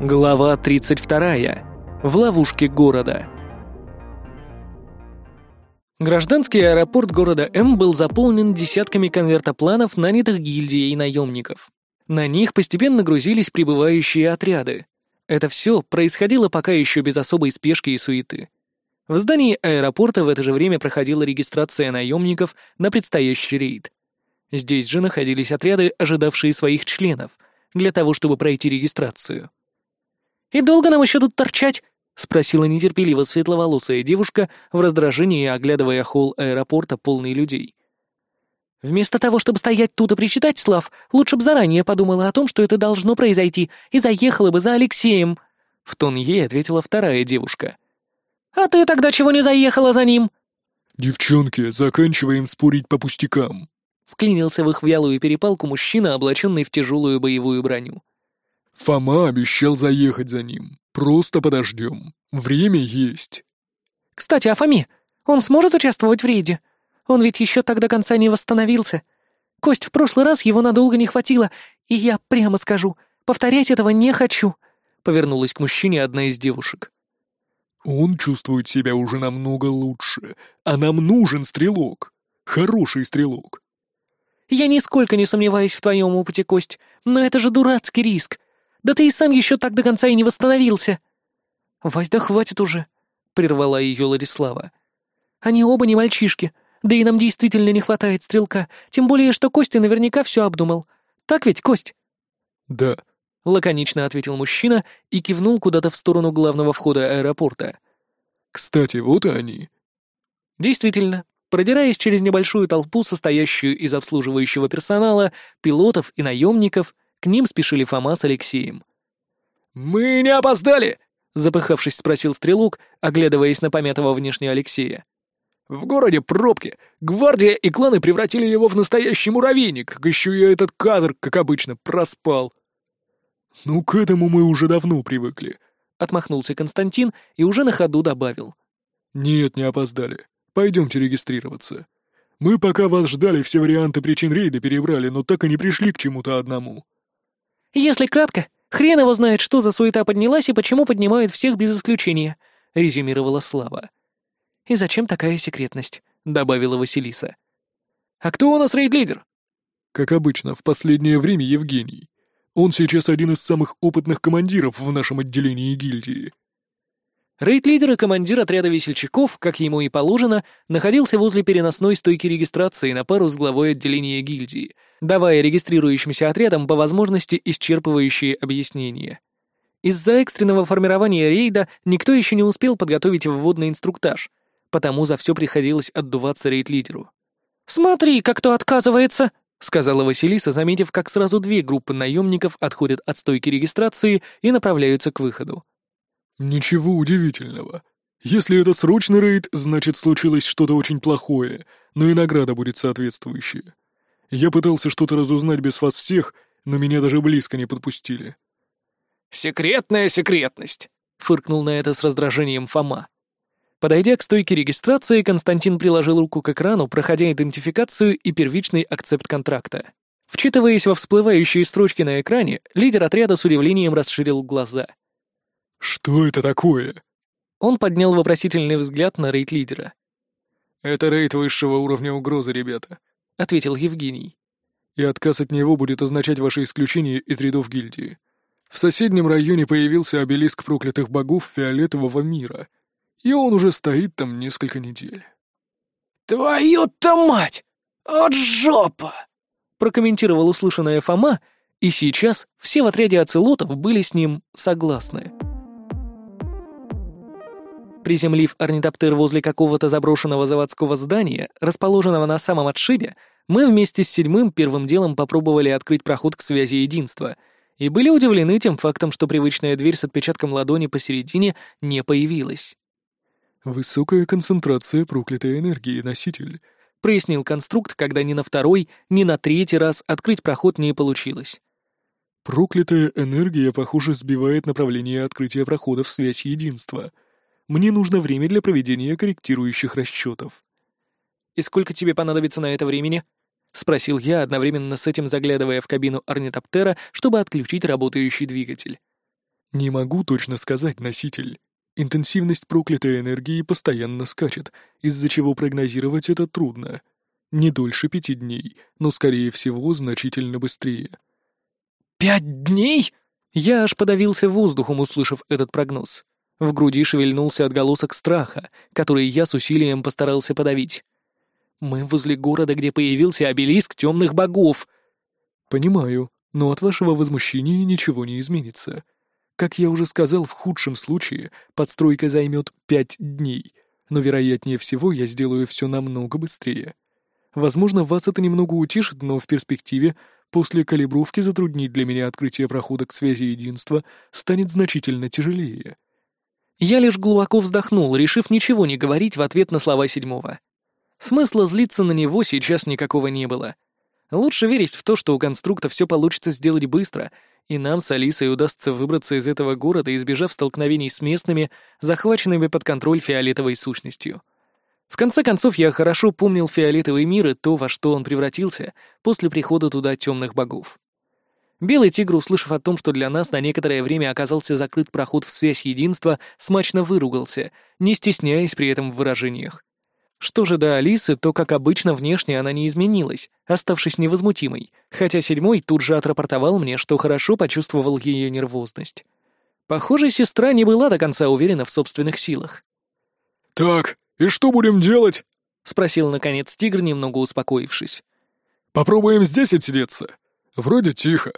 Глава 32. В ловушке города. Гражданский аэропорт города М был заполнен десятками конвертопланов, нанятых гильдией наемников. На них постепенно грузились прибывающие отряды. Это все происходило пока еще без особой спешки и суеты. В здании аэропорта в это же время проходила регистрация наемников на предстоящий рейд. Здесь же находились отряды, ожидавшие своих членов, для того, чтобы пройти регистрацию. «И долго нам еще тут торчать?» — спросила нетерпеливо светловолосая девушка в раздражении, оглядывая холл аэропорта, полный людей. «Вместо того, чтобы стоять тут и причитать, Слав, лучше бы заранее подумала о том, что это должно произойти, и заехала бы за Алексеем», — в тон ей ответила вторая девушка. «А ты тогда чего не заехала за ним?» «Девчонки, заканчиваем спорить по пустякам», — вклинился в их вялую перепалку мужчина, облаченный в тяжелую боевую броню. Фома обещал заехать за ним. Просто подождем. Время есть. Кстати, о Фоме. Он сможет участвовать в рейде? Он ведь еще так до конца не восстановился. Кость, в прошлый раз его надолго не хватило, и я прямо скажу, повторять этого не хочу. Повернулась к мужчине одна из девушек. Он чувствует себя уже намного лучше, а нам нужен стрелок. Хороший стрелок. Я нисколько не сомневаюсь в твоем опыте, Кость, но это же дурацкий риск. Да ты и сам еще так до конца и не восстановился!» «Вась, да хватит уже!» — прервала ее Ларислава. «Они оба не мальчишки, да и нам действительно не хватает стрелка, тем более, что Костя наверняка все обдумал. Так ведь, Кость?» «Да», — лаконично ответил мужчина и кивнул куда-то в сторону главного входа аэропорта. «Кстати, вот и они». Действительно, продираясь через небольшую толпу, состоящую из обслуживающего персонала, пилотов и наемников, к ним спешили Фома с Алексеем. «Мы не опоздали!» — запыхавшись, спросил Стрелок, оглядываясь на помятого внешне Алексея. «В городе пробки. Гвардия и кланы превратили его в настоящий муравейник, так еще и этот кадр, как обычно, проспал». «Ну, к этому мы уже давно привыкли», — отмахнулся Константин и уже на ходу добавил. «Нет, не опоздали. Пойдемте регистрироваться. Мы пока вас ждали, все варианты причин рейда перебрали, но так и не пришли к чему-то одному». «Если кратко, хрен его знает, что за суета поднялась и почему поднимают всех без исключения», — резюмировала Слава. «И зачем такая секретность?» — добавила Василиса. «А кто у нас рейд-лидер?» «Как обычно, в последнее время Евгений. Он сейчас один из самых опытных командиров в нашем отделении гильдии». Рейд-лидер и командир отряда весельчаков, как ему и положено, находился возле переносной стойки регистрации на пару с главой отделения гильдии, давая регистрирующимся отрядам по возможности исчерпывающие объяснения. Из-за экстренного формирования рейда никто еще не успел подготовить вводный инструктаж, потому за все приходилось отдуваться рейд-лидеру. «Смотри, как кто отказывается!» — сказала Василиса, заметив, как сразу две группы наемников отходят от стойки регистрации и направляются к выходу. «Ничего удивительного. Если это срочный рейд, значит, случилось что-то очень плохое, но и награда будет соответствующая. Я пытался что-то разузнать без вас всех, но меня даже близко не подпустили». «Секретная секретность», — фыркнул на это с раздражением Фома. Подойдя к стойке регистрации, Константин приложил руку к экрану, проходя идентификацию и первичный акцепт контракта. Вчитываясь во всплывающие строчки на экране, лидер отряда с удивлением расширил глаза — «Что это такое?» Он поднял вопросительный взгляд на рейд-лидера. «Это рейд высшего уровня угрозы, ребята», — ответил Евгений. «И отказ от него будет означать ваше исключение из рядов гильдии. В соседнем районе появился обелиск проклятых богов фиолетового мира, и он уже стоит там несколько недель». «Твою-то мать! От жопа!» — прокомментировал услышанное Фома, и сейчас все в отряде оцелотов были с ним согласны. Приземлив орнитоптер возле какого-то заброшенного заводского здания, расположенного на самом отшибе, мы вместе с седьмым первым делом попробовали открыть проход к связи единства и были удивлены тем фактом, что привычная дверь с отпечатком ладони посередине не появилась. «Высокая концентрация проклятой энергии, носитель», — прояснил конструкт, когда ни на второй, ни на третий раз открыть проход не получилось. «Проклятая энергия, похоже, сбивает направление открытия прохода в связь единства», мне нужно время для проведения корректирующих расчетов. «И сколько тебе понадобится на это времени?» — спросил я, одновременно с этим заглядывая в кабину орнитоптера, чтобы отключить работающий двигатель. Не могу точно сказать, носитель. Интенсивность проклятой энергии постоянно скачет, из-за чего прогнозировать это трудно. Не дольше пяти дней, но, скорее всего, значительно быстрее. «Пять дней?» Я аж подавился воздухом, услышав этот прогноз. В груди шевельнулся отголосок страха, который я с усилием постарался подавить. «Мы возле города, где появился обелиск темных богов!» «Понимаю, но от вашего возмущения ничего не изменится. Как я уже сказал, в худшем случае подстройка займет пять дней, но вероятнее всего я сделаю все намного быстрее. Возможно, вас это немного утешит, но в перспективе после калибровки затруднить для меня открытие прохода к связи единства станет значительно тяжелее. Я лишь глубоко вздохнул, решив ничего не говорить в ответ на слова седьмого. Смысла злиться на него сейчас никакого не было. Лучше верить в то, что у конструкта все получится сделать быстро, и нам с Алисой удастся выбраться из этого города, избежав столкновений с местными, захваченными под контроль фиолетовой сущностью. В конце концов, я хорошо помнил фиолетовый мир и то, во что он превратился после прихода туда темных богов. Белый тигр, услышав о том, что для нас на некоторое время оказался закрыт проход в связь единства, смачно выругался, не стесняясь при этом в выражениях. Что же до Алисы, то, как обычно, внешне она не изменилась, оставшись невозмутимой, хотя седьмой тут же отрапортовал мне, что хорошо почувствовал ее нервозность. Похоже, сестра не была до конца уверена в собственных силах. «Так, и что будем делать?» — спросил, наконец, тигр, немного успокоившись. «Попробуем здесь отсидеться. Вроде тихо».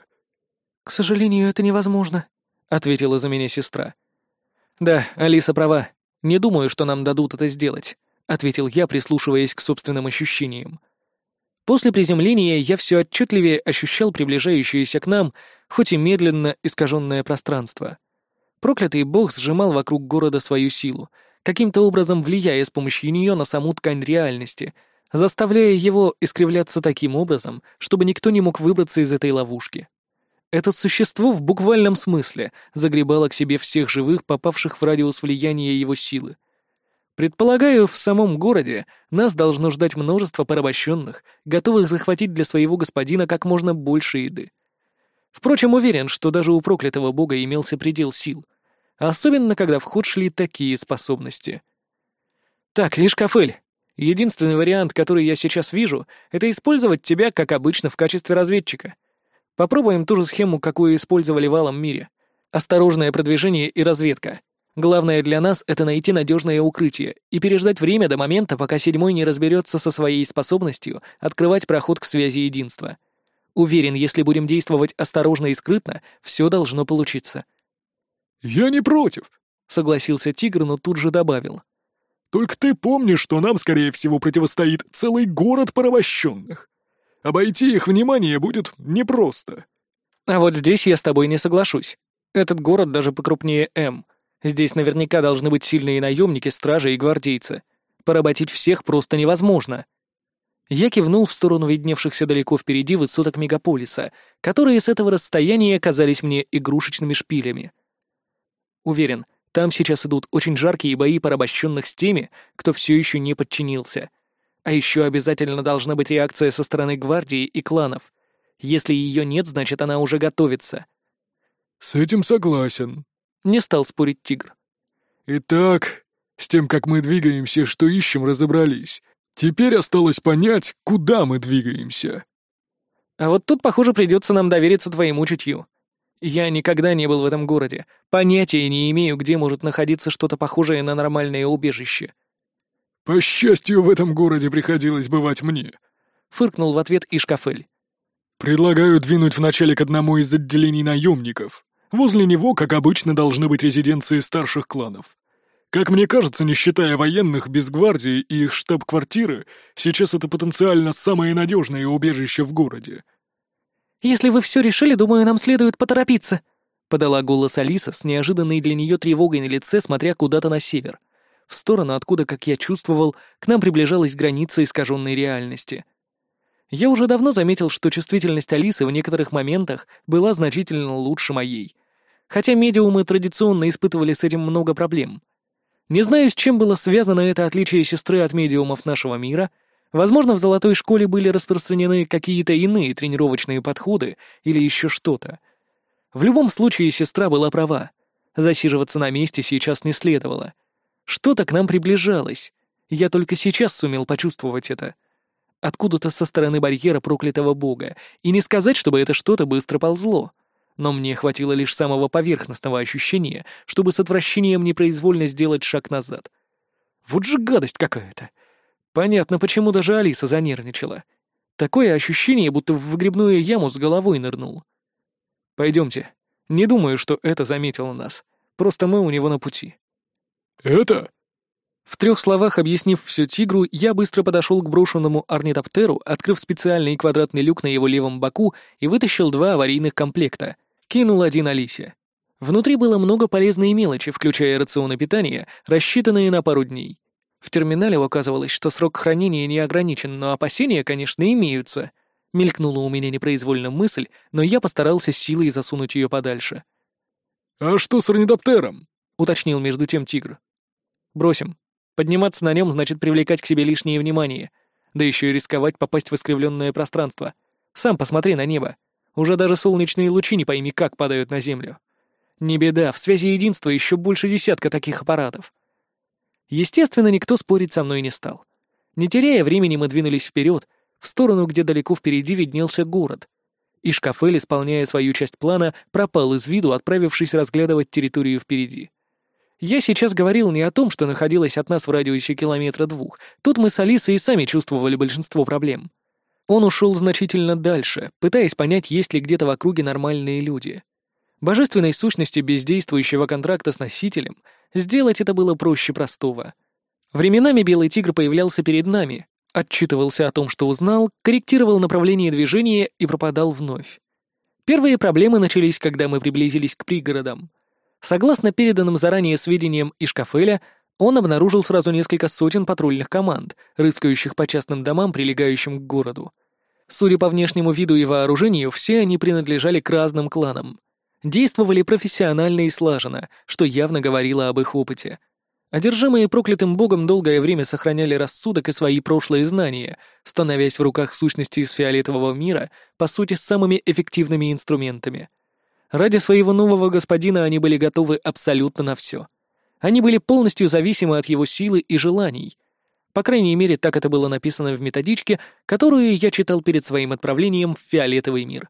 «К сожалению, это невозможно», — ответила за меня сестра. «Да, Алиса права. Не думаю, что нам дадут это сделать», — ответил я, прислушиваясь к собственным ощущениям. После приземления я все отчетливее ощущал приближающееся к нам, хоть и медленно искаженное пространство. Проклятый бог сжимал вокруг города свою силу, каким-то образом влияя с помощью нее на саму ткань реальности, заставляя его искривляться таким образом, чтобы никто не мог выбраться из этой ловушки. Это существо в буквальном смысле загребало к себе всех живых, попавших в радиус влияния его силы. Предполагаю, в самом городе нас должно ждать множество порабощенных, готовых захватить для своего господина как можно больше еды. Впрочем, уверен, что даже у проклятого бога имелся предел сил, особенно когда в ход шли такие способности. Так, Ишкафель, единственный вариант, который я сейчас вижу, это использовать тебя, как обычно, в качестве разведчика — Попробуем ту же схему, какую использовали в Алом мире. Осторожное продвижение и разведка. Главное для нас — это найти надежное укрытие и переждать время до момента, пока седьмой не разберется со своей способностью открывать проход к связи единства. Уверен, если будем действовать осторожно и скрытно, все должно получиться. «Я не против», — согласился Тигр, но тут же добавил. «Только ты помнишь, что нам, скорее всего, противостоит целый город порабощенных. Обойти их внимание будет непросто. А вот здесь я с тобой не соглашусь. Этот город даже покрупнее М. Здесь наверняка должны быть сильные наемники, стражи и гвардейцы. Поработить всех просто невозможно. Я кивнул в сторону видневшихся далеко впереди высоток мегаполиса, которые с этого расстояния казались мне игрушечными шпилями. Уверен, там сейчас идут очень жаркие бои порабощенных с теми, кто все еще не подчинился. А еще обязательно должна быть реакция со стороны гвардии и кланов. Если ее нет, значит, она уже готовится. «С этим согласен», — не стал спорить тигр. «Итак, с тем, как мы двигаемся, что ищем, разобрались. Теперь осталось понять, куда мы двигаемся». «А вот тут, похоже, придется нам довериться твоему чутью. Я никогда не был в этом городе, понятия не имею, где может находиться что-то похожее на нормальное убежище». «По счастью, в этом городе приходилось бывать мне», — фыркнул в ответ Ишкафель. «Предлагаю двинуть вначале к одному из отделений наемников. Возле него, как обычно, должны быть резиденции старших кланов. Как мне кажется, не считая военных, без гвардии и их штаб-квартиры, сейчас это потенциально самое надежное убежище в городе». «Если вы все решили, думаю, нам следует поторопиться», — подала голос Алиса с неожиданной для нее тревогой на лице, смотря куда-то на север в сторону, откуда, как я чувствовал, к нам приближалась граница искаженной реальности. Я уже давно заметил, что чувствительность Алисы в некоторых моментах была значительно лучше моей, хотя медиумы традиционно испытывали с этим много проблем. Не знаю, с чем было связано это отличие сестры от медиумов нашего мира, возможно, в золотой школе были распространены какие-то иные тренировочные подходы или еще что-то. В любом случае, сестра была права. Засиживаться на месте сейчас не следовало. Что-то к нам приближалось. Я только сейчас сумел почувствовать это. Откуда-то со стороны барьера проклятого бога, и не сказать, чтобы это что-то быстро ползло. Но мне хватило лишь самого поверхностного ощущения, чтобы с отвращением непроизвольно сделать шаг назад. Вот же гадость какая-то. Понятно, почему даже Алиса занервничала. Такое ощущение, будто в выгребную яму с головой нырнул. Пойдемте. Не думаю, что это заметило нас. Просто мы у него на пути. «Это?» В трех словах объяснив все тигру, я быстро подошел к брошенному орнитоптеру, открыв специальный квадратный люк на его левом боку и вытащил два аварийных комплекта. Кинул один Алисе. Внутри было много полезной мелочи, включая рационы питания, рассчитанные на пару дней. В терминале оказывалось, что срок хранения не ограничен, но опасения, конечно, имеются. Мелькнула у меня непроизвольно мысль, но я постарался силой засунуть ее подальше. «А что с орнитоптером?» — уточнил между тем тигр. «Бросим. Подниматься на нем значит привлекать к себе лишнее внимание, да еще и рисковать попасть в искривленное пространство. Сам посмотри на небо. Уже даже солнечные лучи не пойми как падают на Землю. Не беда, в связи единства еще больше десятка таких аппаратов. Естественно, никто спорить со мной не стал. Не теряя времени, мы двинулись вперед, в сторону, где далеко впереди виднелся город. И Шкафель, исполняя свою часть плана, пропал из виду, отправившись разглядывать территорию впереди. Я сейчас говорил не о том, что находилось от нас в радиусе километра двух. Тут мы с Алисой и сами чувствовали большинство проблем. Он ушел значительно дальше, пытаясь понять, есть ли где-то в округе нормальные люди. Божественной сущности бездействующего контракта с носителем сделать это было проще простого. Временами Белый Тигр появлялся перед нами, отчитывался о том, что узнал, корректировал направление движения и пропадал вновь. Первые проблемы начались, когда мы приблизились к пригородам. Согласно переданным заранее сведениям Ишкафеля, он обнаружил сразу несколько сотен патрульных команд, рыскающих по частным домам, прилегающим к городу. Судя по внешнему виду и вооружению, все они принадлежали к разным кланам. Действовали профессионально и слаженно, что явно говорило об их опыте. Одержимые проклятым богом долгое время сохраняли рассудок и свои прошлые знания, становясь в руках сущности из фиолетового мира, по сути, самыми эффективными инструментами — Ради своего нового господина они были готовы абсолютно на все. Они были полностью зависимы от его силы и желаний. По крайней мере, так это было написано в методичке, которую я читал перед своим отправлением в фиолетовый мир.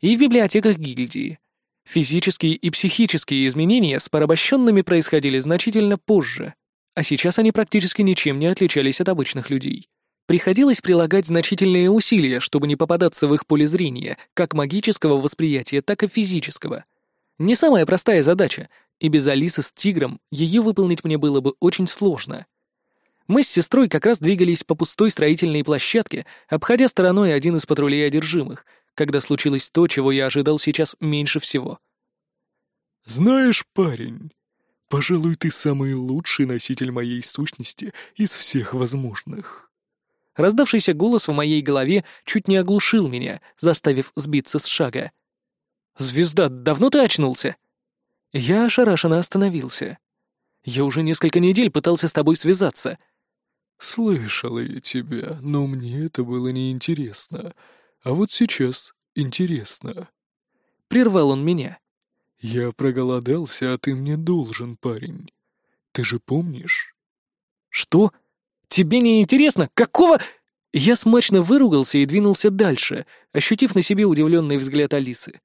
И в библиотеках гильдии. Физические и психические изменения с порабощенными происходили значительно позже, а сейчас они практически ничем не отличались от обычных людей. Приходилось прилагать значительные усилия, чтобы не попадаться в их поле зрения, как магического восприятия, так и физического. Не самая простая задача, и без Алисы с Тигром ее выполнить мне было бы очень сложно. Мы с сестрой как раз двигались по пустой строительной площадке, обходя стороной один из патрулей одержимых, когда случилось то, чего я ожидал сейчас меньше всего. «Знаешь, парень, пожалуй, ты самый лучший носитель моей сущности из всех возможных». Раздавшийся голос в моей голове чуть не оглушил меня, заставив сбиться с шага. «Звезда, давно ты очнулся?» Я ошарашенно остановился. «Я уже несколько недель пытался с тобой связаться». «Слышал я тебя, но мне это было неинтересно. А вот сейчас интересно». Прервал он меня. «Я проголодался, а ты мне должен, парень. Ты же помнишь?» «Что?» «Тебе не интересно? Какого...» Я смачно выругался и двинулся дальше, ощутив на себе удивленный взгляд Алисы.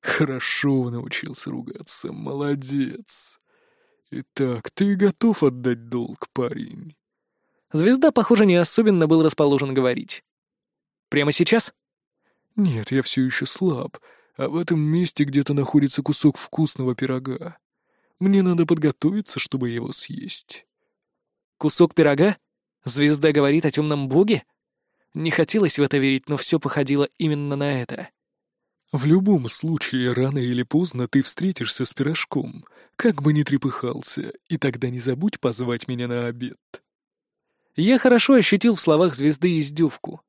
«Хорошо научился ругаться, молодец. Итак, ты готов отдать долг, парень?» Звезда, похоже, не особенно был расположен говорить. «Прямо сейчас?» «Нет, я все еще слаб, а в этом месте где-то находится кусок вкусного пирога. Мне надо подготовиться, чтобы его съесть». Кусок пирога? Звезда говорит о темном боге? Не хотелось в это верить, но все походило именно на это. В любом случае, рано или поздно ты встретишься с пирожком, как бы ни трепыхался, и тогда не забудь позвать меня на обед. Я хорошо ощутил в словах звезды издевку.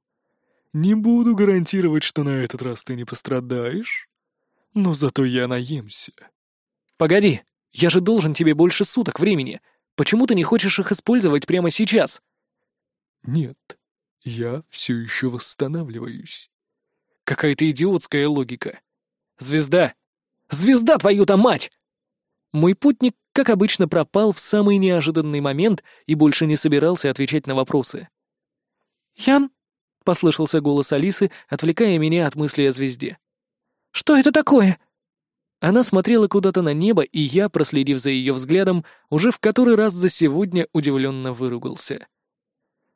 Не буду гарантировать, что на этот раз ты не пострадаешь, но зато я наемся. Погоди, я же должен тебе больше суток времени — Почему ты не хочешь их использовать прямо сейчас?» «Нет, я все еще восстанавливаюсь». «Какая-то идиотская логика. Звезда! Звезда, твою-то мать!» Мой путник, как обычно, пропал в самый неожиданный момент и больше не собирался отвечать на вопросы. «Ян?» — послышался голос Алисы, отвлекая меня от мысли о звезде. «Что это такое?» Она смотрела куда-то на небо, и я, проследив за ее взглядом, уже в который раз за сегодня удивленно выругался.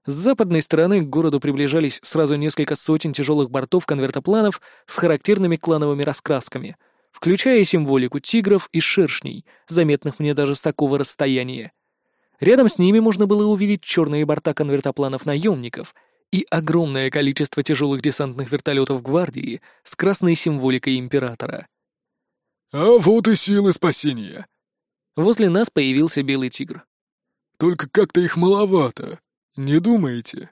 С западной стороны к городу приближались сразу несколько сотен тяжелых бортов конвертопланов с характерными клановыми раскрасками — включая символику тигров и шершней, заметных мне даже с такого расстояния. Рядом с ними можно было увидеть черные борта конвертопланов наемников и огромное количество тяжелых десантных вертолетов гвардии с красной символикой императора. «А вот и силы спасения!» Возле нас появился белый тигр. «Только как-то их маловато, не думаете?»